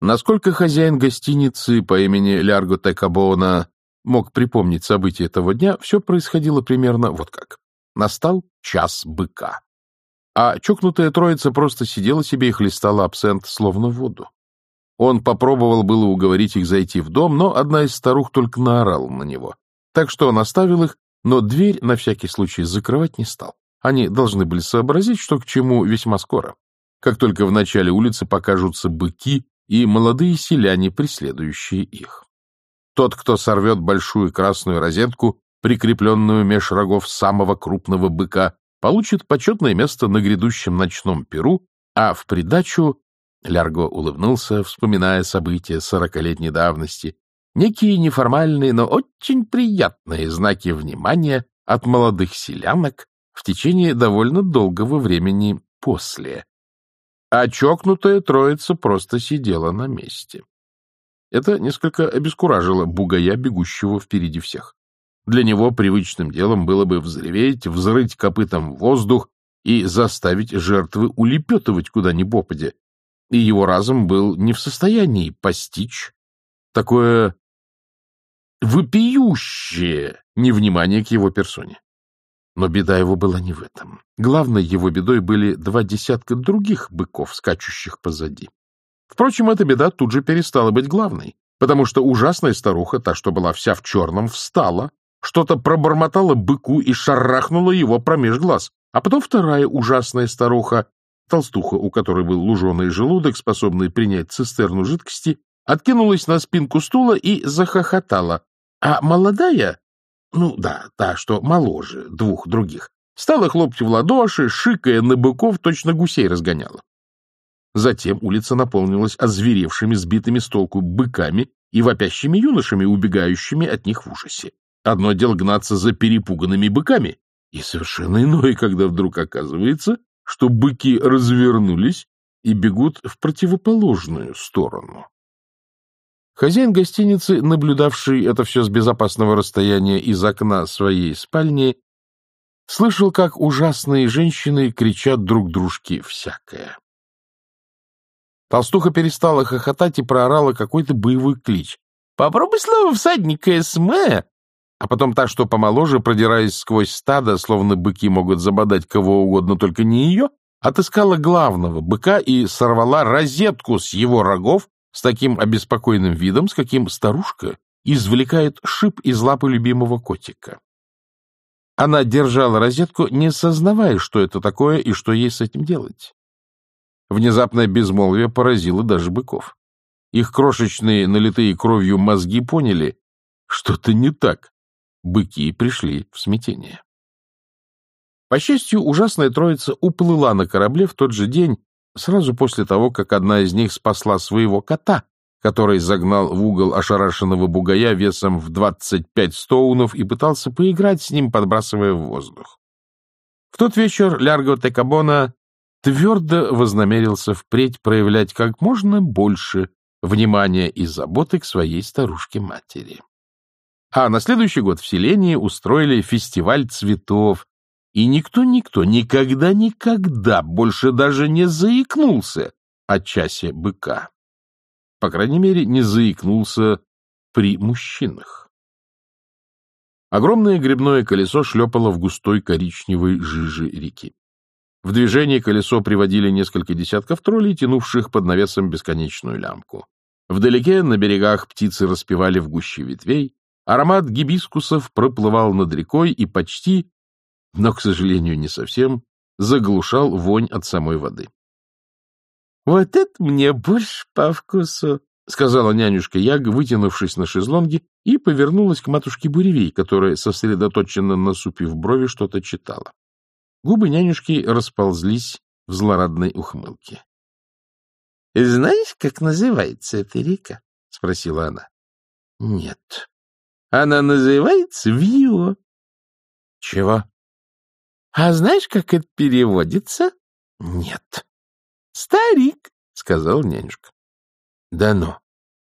Насколько хозяин гостиницы по имени Лярго Текабона мог припомнить события этого дня, все происходило примерно вот как. Настал час быка. А чокнутая троица просто сидела себе и хлестала абсент, словно воду. Он попробовал было уговорить их зайти в дом, но одна из старух только наорала на него. Так что он оставил их, но дверь на всякий случай закрывать не стал. Они должны были сообразить, что к чему весьма скоро. Как только в начале улицы покажутся быки и молодые селяне, преследующие их. Тот, кто сорвет большую красную розетку, прикрепленную меж рогов самого крупного быка, получит почетное место на грядущем ночном перу, а в придачу Лярго улыбнулся, вспоминая события сорокалетней давности, некие неформальные, но очень приятные знаки внимания от молодых селянок в течение довольно долгого времени после. А чокнутая троица просто сидела на месте. Это несколько обескуражило бугая, бегущего впереди всех. Для него привычным делом было бы взреветь, взрыть копытом воздух и заставить жертвы улепетывать куда ни попадя. И его разум был не в состоянии постичь такое вопиющее невнимание к его персоне. Но беда его была не в этом. Главной его бедой были два десятка других быков, скачущих позади. Впрочем, эта беда тут же перестала быть главной, потому что ужасная старуха, та, что была вся в черном, встала, что-то пробормотала быку и шарахнула его промеж глаз. А потом вторая ужасная старуха, толстуха, у которой был луженый желудок, способный принять цистерну жидкости, откинулась на спинку стула и захохотала. А молодая, ну да, та, что моложе двух других, стала хлопать в ладоши, шикая на быков, точно гусей разгоняла. Затем улица наполнилась озверевшими, сбитыми с толку быками и вопящими юношами, убегающими от них в ужасе. Одно дело гнаться за перепуганными быками, и совершенно иное, когда вдруг оказывается, что быки развернулись и бегут в противоположную сторону. Хозяин гостиницы, наблюдавший это все с безопасного расстояния из окна своей спальни, слышал, как ужасные женщины кричат друг дружке всякое. Толстуха перестала хохотать и проорала какой-то боевой клич. «Попробуй слово всадника СМ!» А потом та, что помоложе, продираясь сквозь стадо, словно быки могут забодать кого угодно, только не ее, отыскала главного быка и сорвала розетку с его рогов с таким обеспокоенным видом, с каким старушка извлекает шип из лапы любимого котика. Она держала розетку, не сознавая, что это такое и что ей с этим делать. Внезапное безмолвие поразило даже быков. Их крошечные, налитые кровью мозги поняли, что-то не так. Быки пришли в смятение. По счастью, ужасная троица уплыла на корабле в тот же день, сразу после того, как одна из них спасла своего кота, который загнал в угол ошарашенного бугая весом в двадцать пять стоунов и пытался поиграть с ним, подбрасывая в воздух. В тот вечер Лярго Текабона твердо вознамерился впредь проявлять как можно больше внимания и заботы к своей старушке-матери. А на следующий год в селении устроили фестиваль цветов, и никто-никто никогда-никогда больше даже не заикнулся о часе быка. По крайней мере, не заикнулся при мужчинах. Огромное грибное колесо шлепало в густой коричневой жиже реки. В движение колесо приводили несколько десятков троллей, тянувших под навесом бесконечную лямку. Вдалеке на берегах птицы распевали в гуще ветвей, аромат гибискусов проплывал над рекой и почти, но, к сожалению, не совсем, заглушал вонь от самой воды. — Вот это мне больше по вкусу, — сказала нянюшка Яга, вытянувшись на шезлонге, и повернулась к матушке Буревей, которая, сосредоточенно насупив брови, что-то читала. Губы нянюшки расползлись в злорадной ухмылке. — Знаешь, как называется эта река? — спросила она. — Нет. — Она называется Вио. — Чего? — А знаешь, как это переводится? — Нет. — Старик, — сказал нянюшка. — Да ну.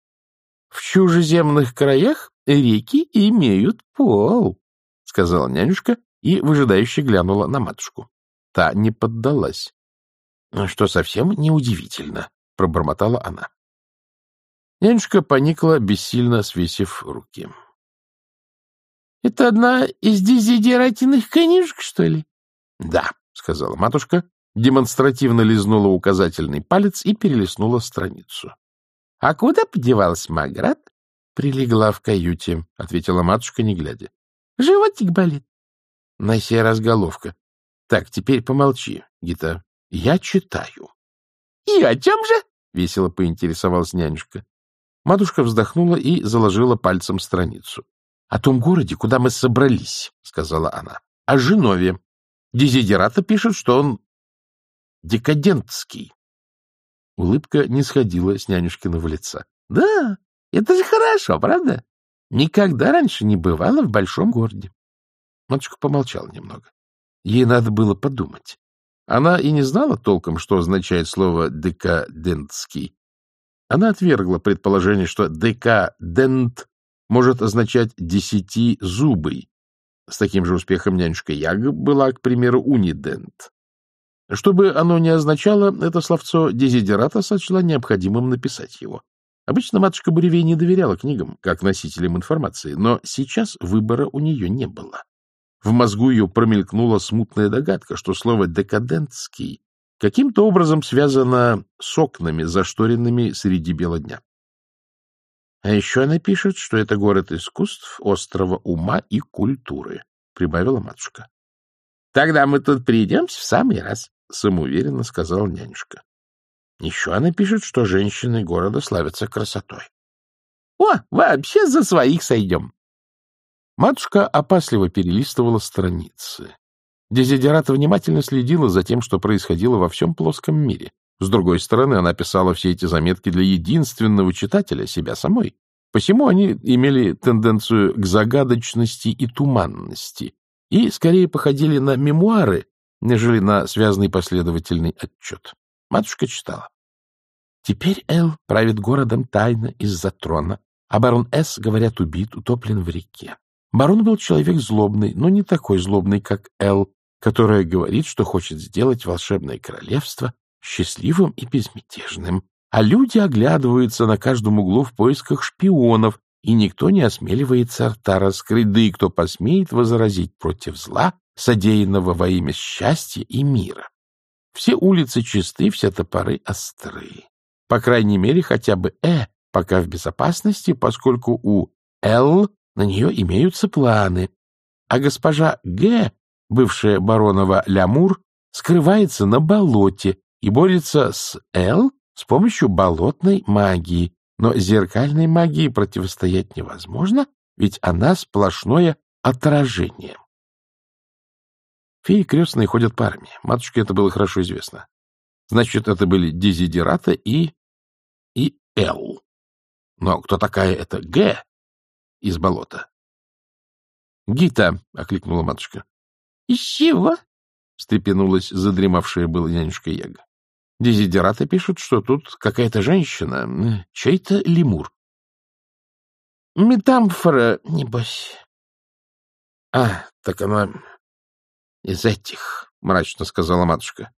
— В чужеземных краях реки имеют пол, — сказала нянюшка и выжидающе глянула на матушку. Та не поддалась. — Что совсем неудивительно, — пробормотала она. Нянюшка поникла, бессильно свесив руки. — Это одна из дезидератиных конюшек, что ли? — Да, — сказала матушка, демонстративно лизнула указательный палец и перелистнула страницу. — А куда подевалась Маград? — Прилегла в каюте, — ответила матушка, не глядя. — Животик болит. На сей раз головка. Так, теперь помолчи, Гита. Я читаю. — И о чем же? — весело поинтересовалась нянюшка. Матушка вздохнула и заложила пальцем страницу. — О том городе, куда мы собрались, — сказала она. — О Женове. Дезидерата пишет, что он декадентский. Улыбка не сходила с нянюшкиного лица. — Да, это же хорошо, правда? Никогда раньше не бывало в большом городе. Матушка помолчала немного. Ей надо было подумать. Она и не знала толком, что означает слово «декадентский». Она отвергла предположение, что «декадент» может означать «десятизубый». С таким же успехом нянюшка Яг была, к примеру, унидент. Что бы оно ни означало, это словцо дезидерата сочла необходимым написать его. Обычно матушка Буревей не доверяла книгам, как носителям информации, но сейчас выбора у нее не было. В мозгу ее промелькнула смутная догадка, что слово «декадентский» каким-то образом связано с окнами, зашторенными среди бела дня. А еще она пишет, что это город искусств, острова ума и культуры, — прибавила матушка. — Тогда мы тут придемся в самый раз, — самоуверенно сказала нянюшка. Еще она пишет, что женщины города славятся красотой. — О, вообще за своих сойдем! Матушка опасливо перелистывала страницы. Дезидерата внимательно следила за тем, что происходило во всем плоском мире. С другой стороны, она писала все эти заметки для единственного читателя, себя самой. Посему они имели тенденцию к загадочности и туманности и скорее походили на мемуары, нежели на связанный последовательный отчет. Матушка читала. Теперь Эл правит городом тайно из-за трона, а барон С, говорят, убит, утоплен в реке. Барон был человек злобный, но не такой злобный, как Эл, которая говорит, что хочет сделать волшебное королевство счастливым и безмятежным. А люди оглядываются на каждом углу в поисках шпионов, и никто не осмеливается рта раскрыть, да и кто посмеет возразить против зла, содеянного во имя счастья и мира. Все улицы чисты, все топоры остры. По крайней мере, хотя бы Э пока в безопасности, поскольку у Л на нее имеются планы. А госпожа Г, бывшая баронова Лямур, скрывается на болоте и борется с Л с помощью болотной магии. Но зеркальной магии противостоять невозможно, ведь она сплошное отражение. Феи крестные ходят парами. Матушке это было хорошо известно. Значит, это были Дезидерата и... и Эл. Но кто такая эта Г, из болота. — Гита! — окликнула матушка. — Из чего? — встрепенулась задремавшая была нянюшка Яга. Дезидераты пишут, что тут какая-то женщина, чей-то лемур. — Метамфора, небось. — А, так она из этих, — мрачно сказала матушка.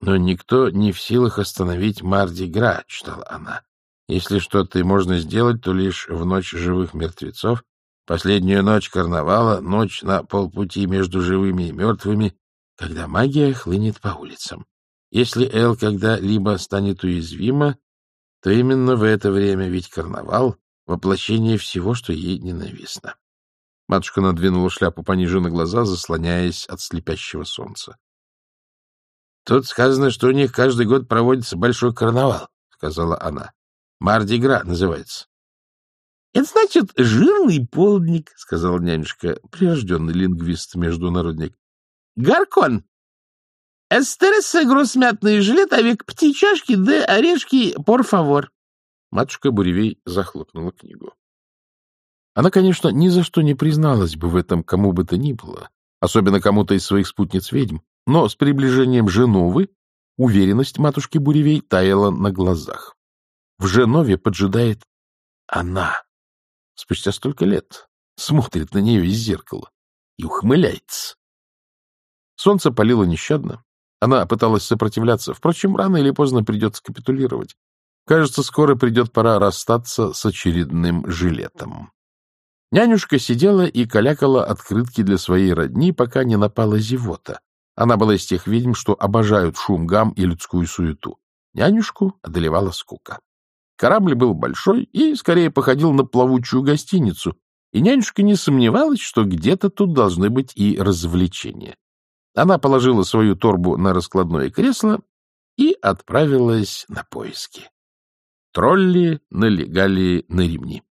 Но никто не в силах остановить Марди Гра, читала она. Если что-то и можно сделать, то лишь в ночь живых мертвецов, последнюю ночь карнавала, ночь на полпути между живыми и мертвыми, когда магия хлынет по улицам. Если Эл когда-либо станет уязвима, то именно в это время, ведь карнавал — воплощение всего, что ей ненавистно. Матушка надвинула шляпу пониже на глаза, заслоняясь от слепящего солнца. — Тут сказано, что у них каждый год проводится большой карнавал, — сказала она. Мардигра называется. — Это значит жирный полдник, — сказал нянюшка, прирожденный лингвист-международник. — Гаркон! Эстереса грусмятный жилет, а век птичашки, да орешки, пор фавор. Матушка Буревей захлопнула книгу. Она, конечно, ни за что не призналась бы в этом кому бы то ни было, особенно кому-то из своих спутниц-ведьм, но с приближением Женовы уверенность матушки Буревей таяла на глазах. В Женове поджидает она. Спустя столько лет смотрит на нее из зеркала и ухмыляется. Солнце палило нещадно. Она пыталась сопротивляться. Впрочем, рано или поздно придется капитулировать. Кажется, скоро придет пора расстаться с очередным жилетом. Нянюшка сидела и калякала открытки для своей родни, пока не напала зевота. Она была из тех ведьм, что обожают шум гам и людскую суету. Нянюшку одолевала скука. Корабль был большой и скорее походил на плавучую гостиницу, и нянюшка не сомневалась, что где-то тут должны быть и развлечения. Она положила свою торбу на раскладное кресло и отправилась на поиски. Тролли налегали на ремни.